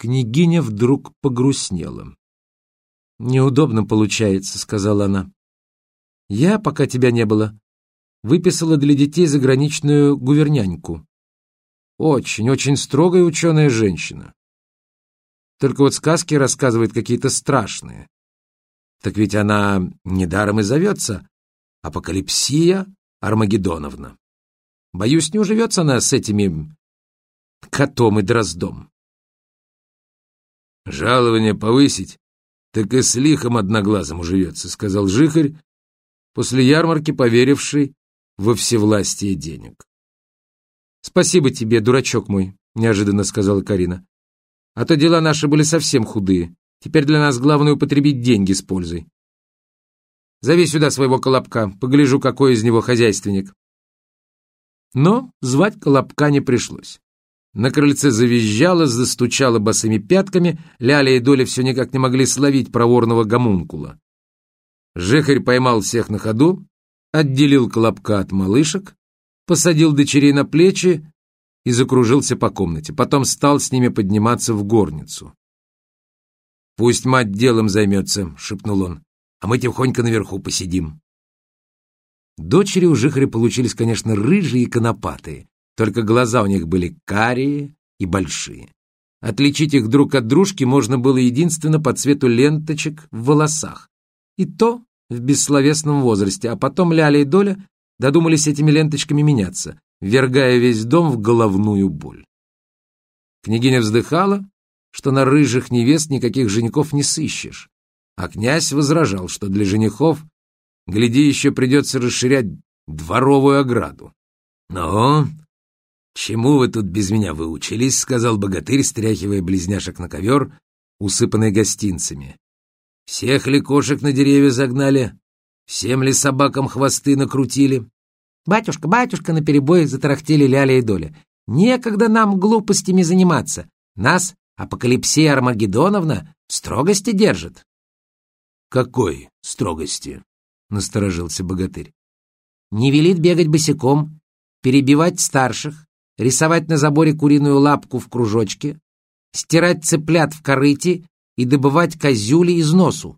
Княгиня вдруг погрустнела. «Неудобно получается», — сказала она. «Я, пока тебя не было, выписала для детей заграничную гуверняньку. Очень-очень строгая ученая женщина. Только вот сказки рассказывает какие-то страшные. Так ведь она недаром и зовется Апокалипсия Армагеддоновна. Боюсь, не уживется она с этими котом и дроздом. «Жалование повысить, так и с лихом одноглазым уживется», — сказал Жихарь, после ярмарки поверивший во всевластие денег. «Спасибо тебе, дурачок мой», — неожиданно сказала Карина. «А то дела наши были совсем худые. Теперь для нас главное употребить деньги с пользой. Зови сюда своего Колобка, погляжу, какой из него хозяйственник». Но звать Колобка не пришлось. На крыльце завизжало, застучало босыми пятками, Ляля и Доля все никак не могли словить проворного гомункула. Жихарь поймал всех на ходу, отделил Колобка от малышек, посадил дочерей на плечи и закружился по комнате. Потом стал с ними подниматься в горницу. «Пусть мать делом займется», — шепнул он, — «а мы тихонько наверху посидим». Дочери у Жихаря получились, конечно, рыжие и конопатые, только глаза у них были карие и большие. Отличить их друг от дружки можно было единственно по цвету ленточек в волосах. И то в бессловесном возрасте, а потом Ляля и Доля додумались этими ленточками меняться, ввергая весь дом в головную боль. Княгиня вздыхала, что на рыжих невест никаких женихов не сыщешь, а князь возражал, что для женихов, гляди, еще придется расширять дворовую ограду. Но «Чему вы тут без меня выучились?» — сказал богатырь, стряхивая близняшек на ковер, усыпанный гостинцами. «Всех ли кошек на деревья загнали? Всем ли собакам хвосты накрутили?» «Батюшка, батюшка!» — наперебой затарахтели Ляля и Доля. «Некогда нам глупостями заниматься. Нас Апокалипсия Армагеддоновна в строгости держит». «Какой строгости?» — насторожился богатырь. «Не велит бегать босиком, перебивать старших, рисовать на заборе куриную лапку в кружочке, стирать цыплят в корыте и добывать козюли из носу,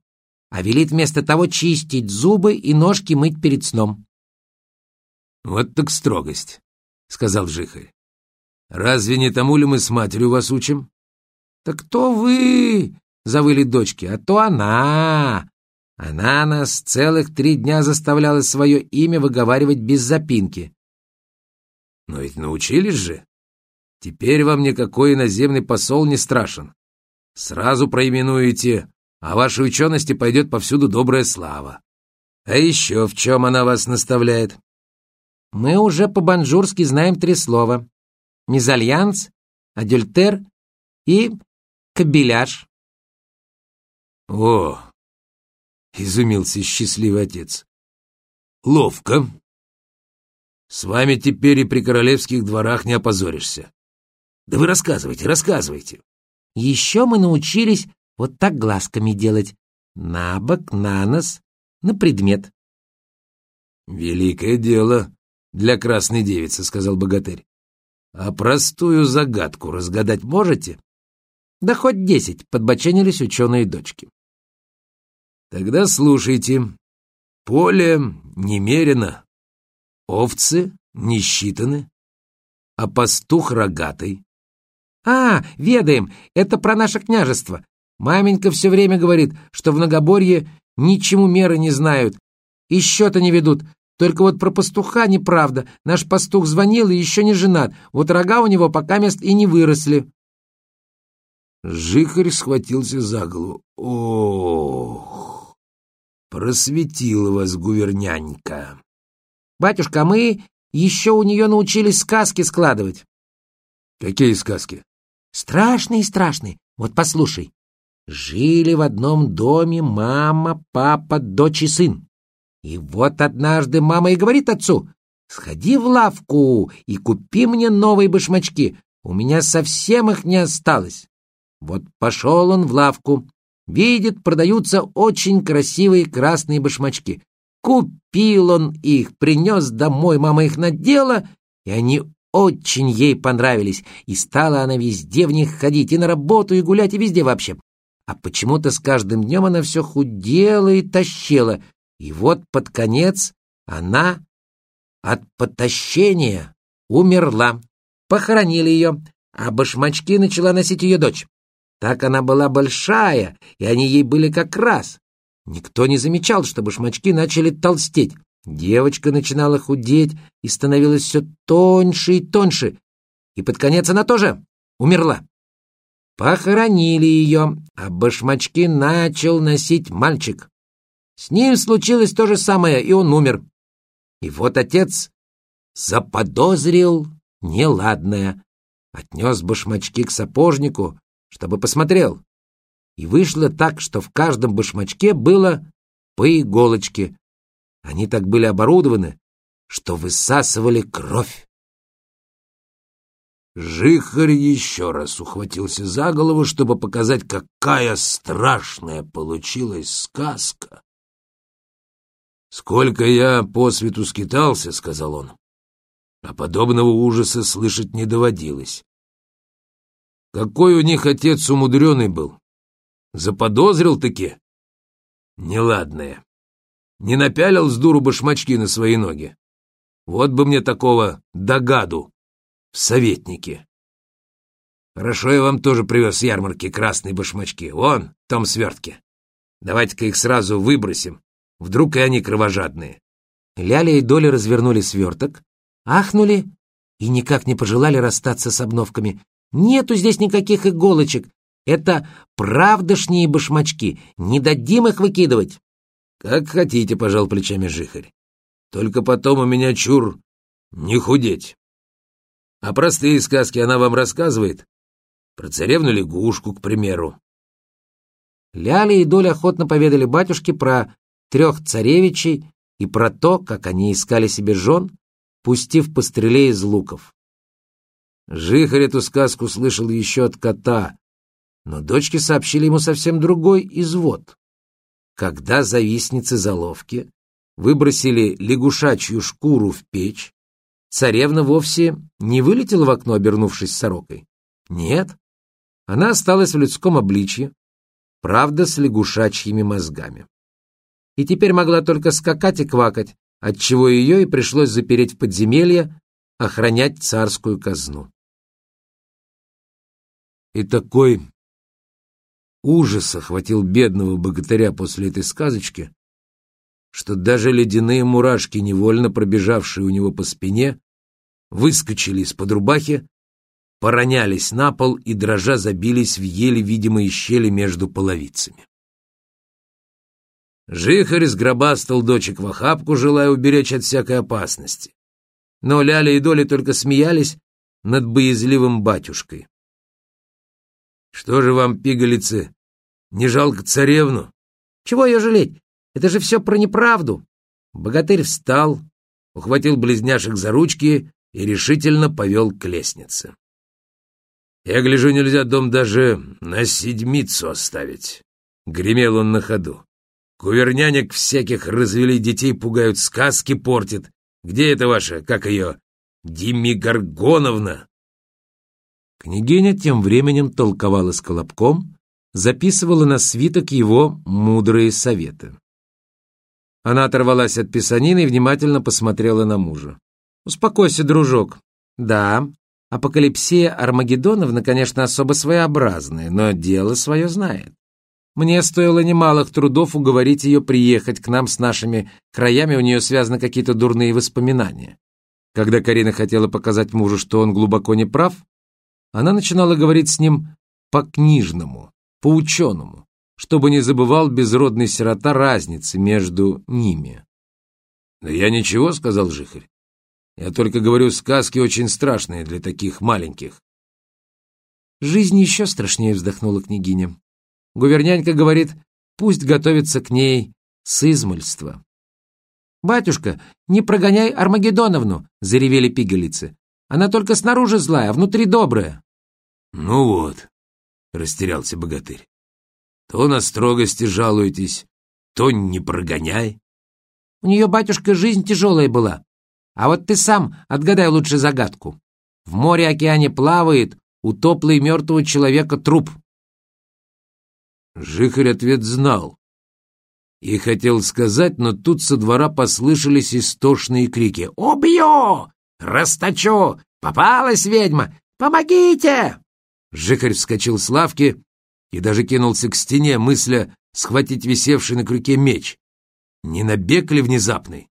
а велит вместо того чистить зубы и ножки мыть перед сном. «Вот так строгость», — сказал Жихарь. «Разве не тому ли мы с матерью вас учим?» «Так кто вы?» — завыли дочки. «А то она! Она нас целых три дня заставляла свое имя выговаривать без запинки. Но ведь научились же. Теперь вам никакой иноземный посол не страшен. Сразу проименуете, а вашей учености пойдет повсюду добрая слава. А еще в чем она вас наставляет? Мы уже по-банжурски знаем три слова. Мезальянс, адюльтер и кабеляж. О, изумился счастливый отец. Ловко. С вами теперь и при королевских дворах не опозоришься. Да вы рассказывайте, рассказывайте. Еще мы научились вот так глазками делать. На бок, на нос, на предмет. Великое дело для красной девицы, сказал богатырь. А простую загадку разгадать можете? Да хоть десять, подбоченились ученые дочки. Тогда слушайте. Поле немерено, Овцы не считаны, а пастух рогатый. А, ведаем, это про наше княжество. Маменька все время говорит, что в Многоборье ничему меры не знают и счета не ведут. Только вот про пастуха неправда. Наш пастух звонил и еще не женат. Вот рога у него пока мест и не выросли. Жихарь схватился за голову. Ох, просветила вас гувернянька. Батюшка, а мы еще у нее научились сказки складывать. Какие сказки? Страшные, страшные. Вот послушай. Жили в одном доме мама, папа, дочь и сын. И вот однажды мама и говорит отцу, «Сходи в лавку и купи мне новые башмачки, у меня совсем их не осталось». Вот пошел он в лавку, видит, продаются очень красивые красные башмачки. Купил он их, принес домой, мама их надела, и они очень ей понравились, и стала она везде в них ходить, и на работу, и гулять, и везде вообще. А почему-то с каждым днем она все худела и тащила, и вот под конец она от потащения умерла. Похоронили ее, а башмачки начала носить ее дочь. Так она была большая, и они ей были как раз. Никто не замечал, что башмачки начали толстеть. Девочка начинала худеть и становилась все тоньше и тоньше. И под конец она тоже умерла. Похоронили ее, а башмачки начал носить мальчик. С ним случилось то же самое, и он умер. И вот отец заподозрил неладное. Отнес башмачки к сапожнику, чтобы посмотрел. И вышло так, что в каждом башмачке было по иголочке. Они так были оборудованы, что высасывали кровь. Жихарь еще раз ухватился за голову, чтобы показать, какая страшная получилась сказка. «Сколько я по свету скитался», — сказал он, — «а подобного ужаса слышать не доводилось. Какой у них отец умудренный был! Заподозрил-таки? Неладное. Не напялил с дуру башмачки на свои ноги. Вот бы мне такого догаду в советнике. Хорошо, я вам тоже привез с ярмарки красные башмачки. Вон, в том свертке. Давайте-ка их сразу выбросим. Вдруг и они кровожадные. Ляля и Доля развернули сверток, ахнули и никак не пожелали расстаться с обновками. Нету здесь никаких иголочек. Это правдошние башмачки. Не дадим их выкидывать. Как хотите, пожал плечами жихарь. Только потом у меня чур не худеть. А простые сказки она вам рассказывает? Про царевну-лягушку, к примеру. Ляля и Доля охотно поведали батюшке про трех царевичей и про то, как они искали себе жен, пустив по стреле из луков. Жихарь эту сказку слышал еще от кота, но дочки сообщили ему совсем другой извод. Когда завистницы заловки выбросили лягушачью шкуру в печь, царевна вовсе не вылетела в окно, обернувшись сорокой. Нет, она осталась в людском обличье, правда, с лягушачьими мозгами. И теперь могла только скакать и квакать, отчего ее и пришлось запереть в подземелье, охранять царскую казну. И такой ужас охватил бедного богатыря после этой сказочки, что даже ледяные мурашки, невольно пробежавшие у него по спине, выскочили из-под рубахи, поронялись на пол и, дрожа, забились в еле видимые щели между половицами. Жихарь сгробастал дочек в охапку, желая уберечь от всякой опасности. Но Ляля и Доля только смеялись над боязливым батюшкой. «Что же вам, пигалицы, не жалко царевну?» «Чего ее жалеть? Это же все про неправду!» Богатырь встал, ухватил близняшек за ручки и решительно повел к лестнице. «Я гляжу, нельзя дом даже на седмицу оставить», — гремел он на ходу. Кувернянек всяких развели детей, пугают, сказки портит. Где это ваша, как ее, Димигоргоновна? Княгиня тем временем толковала с Колобком, записывала на свиток его мудрые советы. Она оторвалась от писанины и внимательно посмотрела на мужа. «Успокойся, дружок. Да, апокалипсия Армагеддоновна, конечно, особо своеобразная, но дело свое знает. Мне стоило немалых трудов уговорить ее приехать к нам с нашими краями, у нее связаны какие-то дурные воспоминания. Когда Карина хотела показать мужу, что он глубоко не прав, она начинала говорить с ним по-книжному, по-ученому, чтобы не забывал безродный сирота разницы между ними. «Да я ничего», — сказал Жихарь. «Я только говорю, сказки очень страшные для таких маленьких». «Жизнь еще страшнее», — вздохнула княгиня. Гувернянька говорит, пусть готовится к ней с измольства. «Батюшка, не прогоняй Армагеддоновну!» — заревели пигалицы. «Она только снаружи злая, а внутри добрая». «Ну вот», — растерялся богатырь, — «то на строгости жалуетесь, то не прогоняй». «У нее, батюшка, жизнь тяжелая была. А вот ты сам отгадай лучше загадку». В море-океане плавает утоплый мертвого человека труп. Жихарь ответ знал. И хотел сказать, но тут со двора послышались истошные крики. «Убью! Расточу! Попалась ведьма! Помогите!» Жихарь вскочил с лавки и даже кинулся к стене, мысля схватить висевший на крюке меч. Не набег ли внезапный?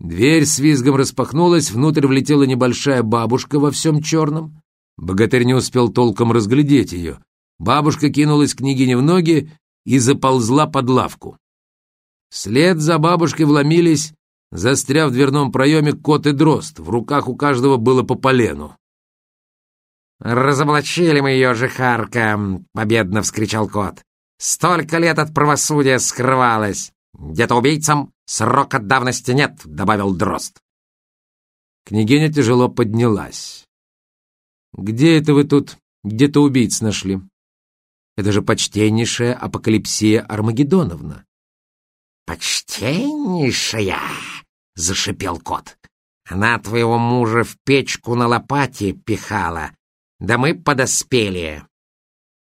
Дверь с визгом распахнулась, внутрь влетела небольшая бабушка во всем черном. Богатырь не успел толком разглядеть ее. Бабушка кинулась княгине в ноги и заползла под лавку. Вслед за бабушкой вломились, застряв в дверном проеме кот и дрозд. В руках у каждого было по полену. «Разоблачили мы ее, жихарка!» — победно вскричал кот. «Столько лет от правосудия скрывалась! Где-то убийцам срока давности нет!» — добавил дрозд. Княгиня тяжело поднялась. «Где это вы тут где-то убийц нашли?» Это же почтеннейшая Апокалипсия Армагеддоновна. «Почтеннейшая!» — зашипел кот. «Она твоего мужа в печку на лопате пихала, да мы подоспели.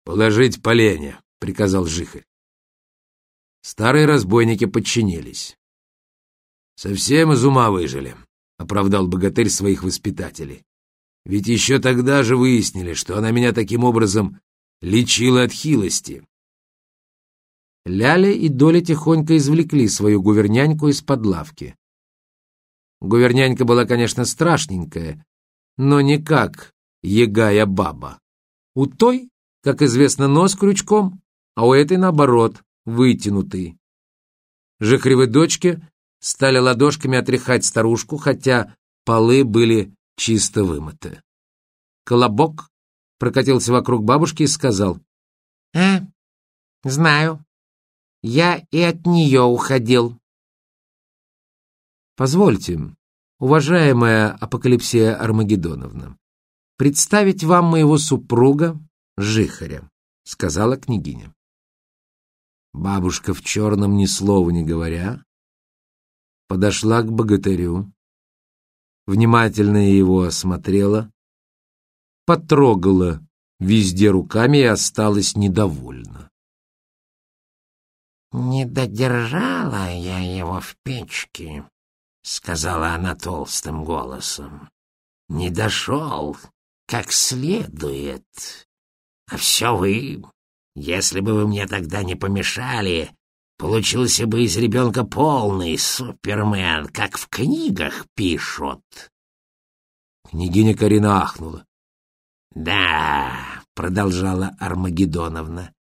Положить поленья, приказал Жихарь. Старые разбойники подчинились. Совсем из ума выжили, оправдал богатырь своих воспитателей. Ведь еще тогда же выяснили, что она меня таким образом лечила от хилости. Ляля и Доля тихонько извлекли свою гуверняньку из-под лавки. Гувернянька была, конечно, страшненькая, но никак егая баба. У той, как известно, нос крючком, а у этой, наоборот, вытянутый. Жихревы дочки стали ладошками отряхать старушку, хотя полы были чисто вымыты. Колобок прокатился вокруг бабушки и сказал. «А, знаю. Я и от нее уходил». «Позвольте, уважаемая Апокалипсия Армагеддоновна, представить вам моего супруга Жихаря», — сказала княгиня. Бабушка в черном ни слова не говоря подошла к богатырю, внимательно его осмотрела, потрогала везде руками и осталась недовольна. «Не додержала я его в печке», — сказала она толстым голосом. «Не дошел, как следует. А все вы, если бы вы мне тогда не помешали, получился бы из ребенка полный супермен, как в книгах пишут. Княгиня Карина ахнула. «Да», — продолжала Армагеддоновна, —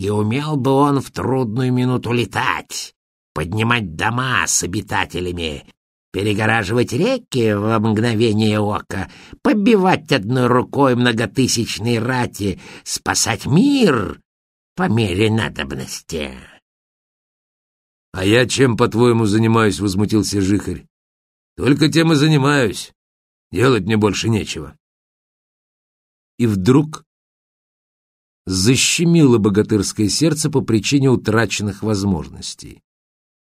«и умел бы он в трудную минуту летать, поднимать дома с обитателями, перегораживать реки во мгновение ока, побивать одной рукой многотысячные рати, спасать мир по мере надобности. — А я чем, по-твоему, занимаюсь? — возмутился Жихарь. — Только тем и занимаюсь. Делать мне больше нечего. И вдруг защемило богатырское сердце по причине утраченных возможностей.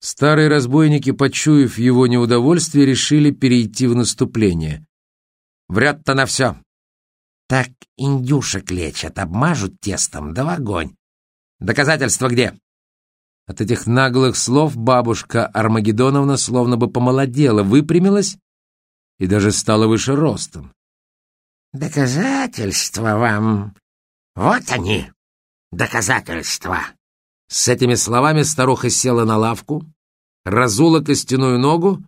Старые разбойники, почуяв его неудовольствие, решили перейти в наступление. «Врет-то на все!» «Так индюшек лечат, обмажут тестом, да в огонь! Доказательства где?» От этих наглых слов бабушка Армагеддоновна словно бы помолодела, выпрямилась и даже стала выше ростом. «Доказательства вам! Вот они, доказательства!» С этими словами старуха села на лавку, разула костяную ногу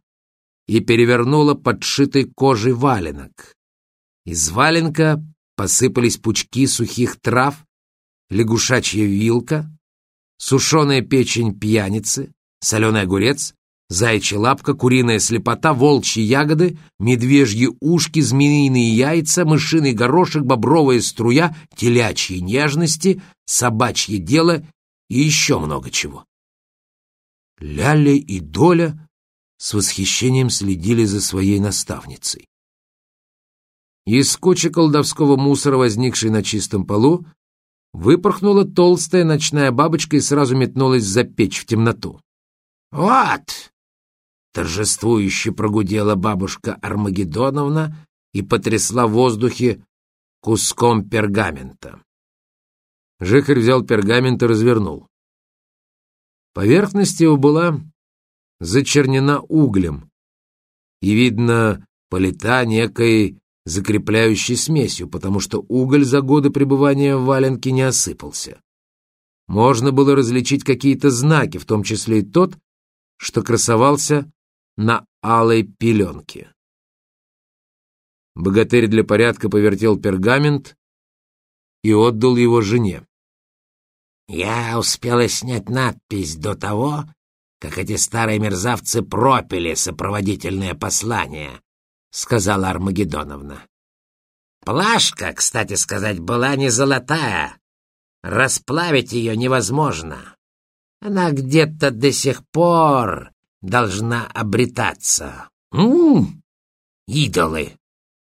и перевернула подшитый кожей валенок. Из валенка посыпались пучки сухих трав, лягушачья вилка, сушеная печень пьяницы, соленый огурец, зайчья лапка, куриная слепота, волчьи ягоды, медвежьи ушки, змеиные яйца, мышиный горошек, бобровая струя, телячьи нежности, собачье дело и еще много чего. Ляля и Доля с восхищением следили за своей наставницей. Из кучи колдовского мусора, возникшей на чистом полу, выпорхнула толстая ночная бабочка и сразу метнулась за печь в темноту. «Вот!» — торжествующе прогудела бабушка Армагеддоновна и потрясла в воздухе куском пергамента. Жихарь взял пергамент и развернул. Поверхность его была зачернена углем, и, видно, полита некой закрепляющей смесью, потому что уголь за годы пребывания в валенке не осыпался. Можно было различить какие-то знаки, в том числе и тот, что красовался на алой пеленке. Богатырь для порядка повертел пергамент и отдал его жене. «Я успела снять надпись до того, как эти старые мерзавцы пропили сопроводительное послание», — сказала Армагеддоновна. «Плашка, кстати сказать, была не золотая. Расплавить ее невозможно. Она где-то до сих пор должна обретаться. М-м, идолы!»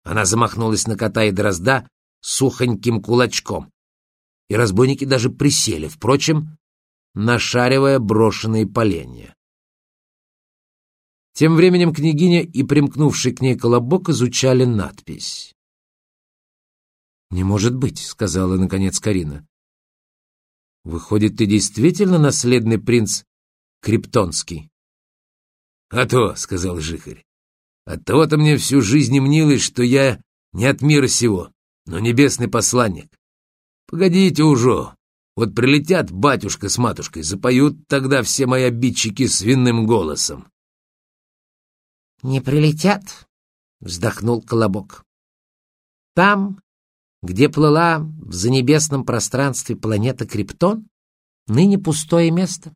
Она замахнулась на кота и дрозда сухоньким кулачком. И разбойники даже присели, впрочем, нашаривая брошенные поленья. Тем временем княгиня и примкнувший к ней колобок изучали надпись. «Не может быть», — сказала наконец Карина. «Выходит, ты действительно наследный принц Криптонский?» «А то», — сказал Жихарь, Оттого-то мне всю жизнь мнилось, что я не от мира сего, но небесный посланник. Погодите уже, вот прилетят батюшка с матушкой, запоют тогда все мои обидчики свиным голосом. «Не прилетят», — вздохнул Колобок. «Там, где плыла в занебесном пространстве планета Криптон, ныне пустое место.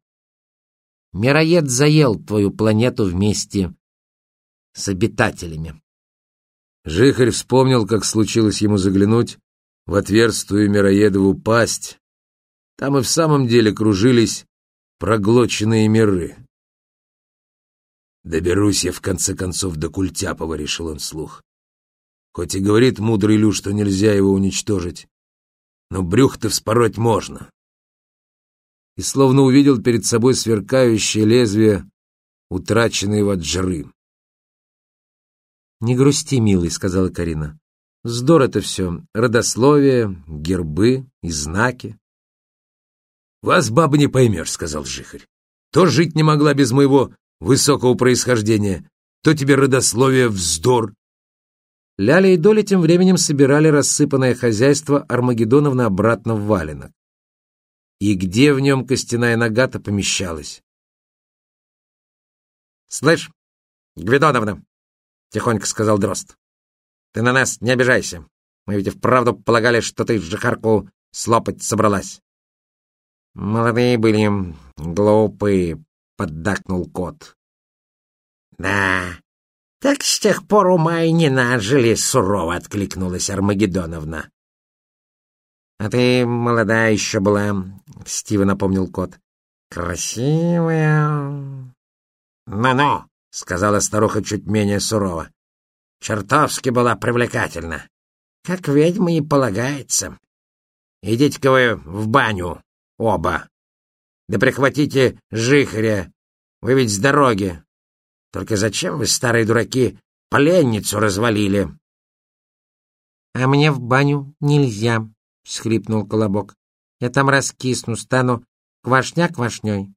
Мироед заел твою планету вместе с обитателями. Жихарь вспомнил, как случилось ему заглянуть в отверстую Мироедову пасть. Там и в самом деле кружились проглоченные миры. «Доберусь я, в конце концов, до Культяпова», — решил он вслух. «Хоть и говорит мудрый Лю, что нельзя его уничтожить, но брюх-то вспороть можно». И словно увидел перед собой сверкающее лезвие, утраченной ваджры. «Не грусти, милый», — сказала Карина. «Вздор это все. Родословие, гербы и знаки». «Вас, баба, не поймешь», — сказал Жихарь. «То жить не могла без моего высокого происхождения, то тебе родословие вздор». Ляля и Доля тем временем собирали рассыпанное хозяйство Армагеддоновна обратно в валенок. И где в нем костяная нога-то помещалась? «Слышь, Гвидоновна!» — тихонько сказал Дрозд. «Ты на нас не обижайся. Мы ведь и вправду полагали, что ты жихарку слопать собралась». «Молодые были, глупые», — поддакнул кот. «Да, так с тех пор ума и не нажили», — сурово откликнулась Армагеддоновна. «А ты молодая еще была», — Стива напомнил кот. «Красивая». «Ну-ну», — сказала старуха чуть менее сурово. «Чертовски была привлекательна. Как ведьма и полагается. Идите-ка вы в баню, оба. Да прихватите жихаря, вы ведь с дороги. Только зачем вы, старые дураки, поленницу развалили?» «А мне в баню нельзя», — всхлипнул Колобок. «Я там раскисну, стану квашня квашней».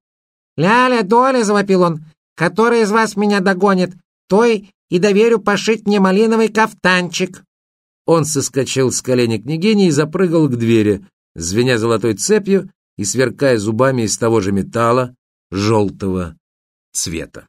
«Ля-ля, доля!» — завопил он. Который из вас меня догонит, той и доверю пошить мне малиновый кафтанчик». Он соскочил с колени княгини и запрыгал к двери, звеня золотой цепью и сверкая зубами из того же металла желтого цвета.